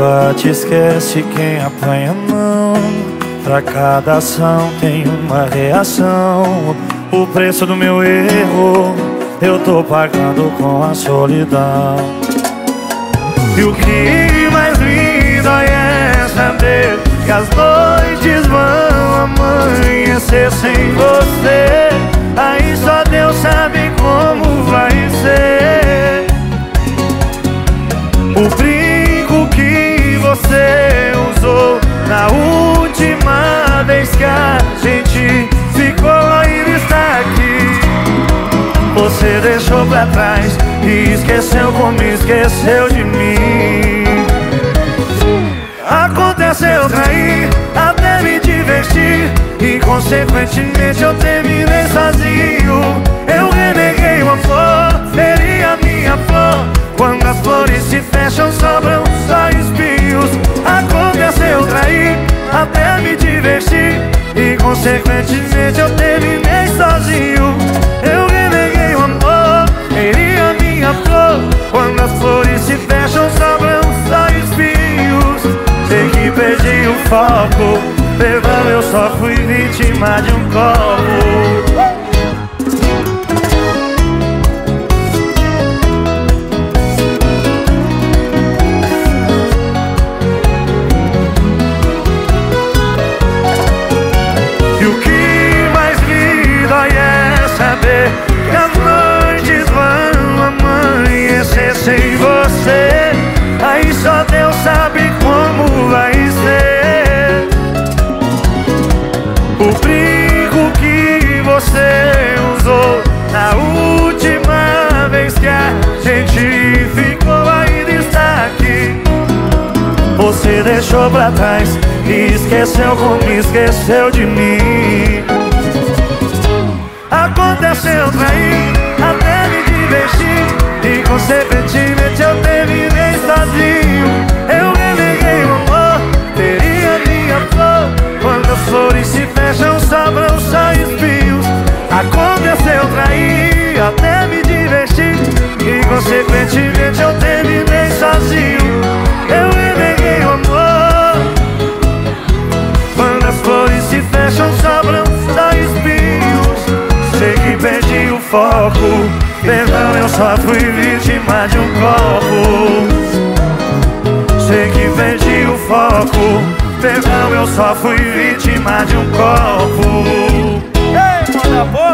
bate, esquece quem apanha mão. Pra cada ação tem uma reação. O preço do meu erro eu tô pagando com a solidão. E o que mais dói é saber que as noites vão amanhecer sem você. Você deixou pra trás e esqueceu como esqueceu de mim. Aconteceu trair até me divertir e consequentemente eu terminei sozinho. Eu reneguei uma flor, seria minha flor. Quando as flores se fecham, sobram só espinhos. Aconteceu trair até me divertir e consequentemente foco, perdão, eu só fui vítima de um copo. E o que mais me dói é saber que as noites vão amanhecer sem você. Deixou pra trás e esqueceu como esqueceu de mim. Aconteceu trair até me divertir e consequentemente eu terminei sozinho. Eu reneguei o amor, teria minha flor. Quando as flores se fecham, sobram só espinhos. Aconteceu trair até me divertir e consequentemente eu terminei foco Perdão, eu só fui vítima de um copo Sei que perdi o foco Perdão, eu só fui vítima de um copo Ei, manda boa!